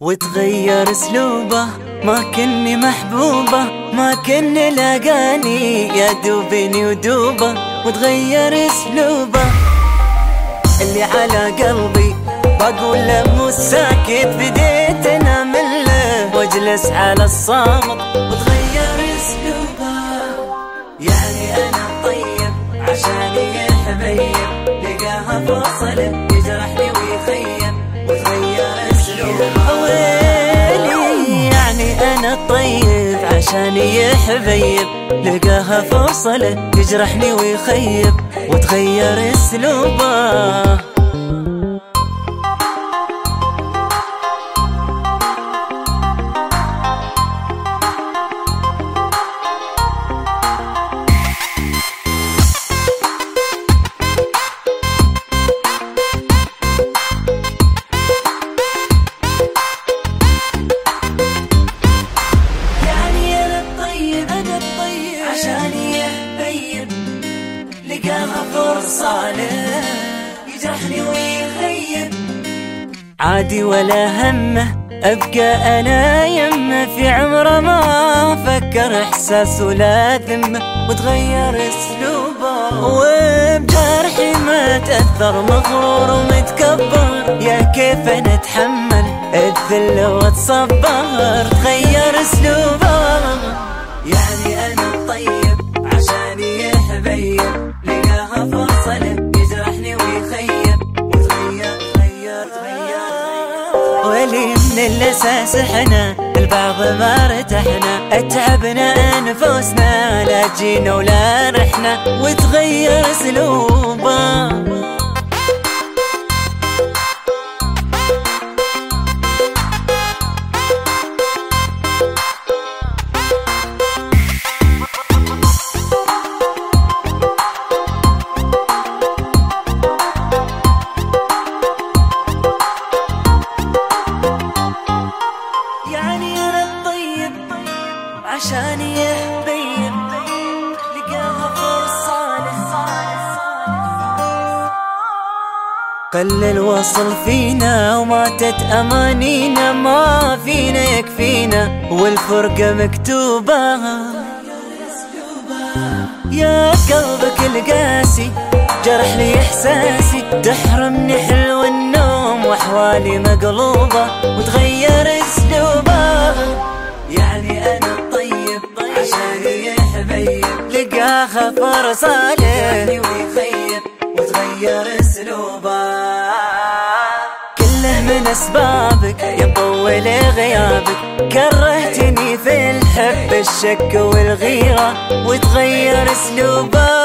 وتغير اسلوبه ما كني محبوبه ما كني لاقاني يا دوبني ودوبه. وتغير اسلوبه. اللي على قلبي بقول له مو ساكت بديت أنا مله واجلس على الصامت وتغير يعني أنا طيب عشان يحبيب. لقاها فاصلة يجرحني ويخيب. وتغير اسلوبه فرصة له يجرحني ويخيب. عادي ولا همه أبقى أنا يمه في عمره ما فكر إحساس ولا ذمه وتغير أسلوبه. وبجرحي ما تأثر مغرور ومتكبر. يا كيف أنا اتحمل الذل واتصبر تغير أسلوبه. يعني أنا طيب. ولي من الأساس إحنا البعض ما ارتحنا. أتعبنا أنفسنا لا جينا ولا رحنا. وتغير اسلوبه عشان يحبيب لقاها فرصة قل الوصل فينا وماتت امانينا ما فينا يكفينا والفرقة مكتوبة. يا قلبك القاسي جرح لي إحساسي تحرمني حلو النوم وأحوالي مقلوبة. لقاها فرصة له ويخيب وتغير اسلوبه. كله من اسبابك يا مطول غيابك. كرهتني في الحب الشك والغيرة وتغير اسلوبه.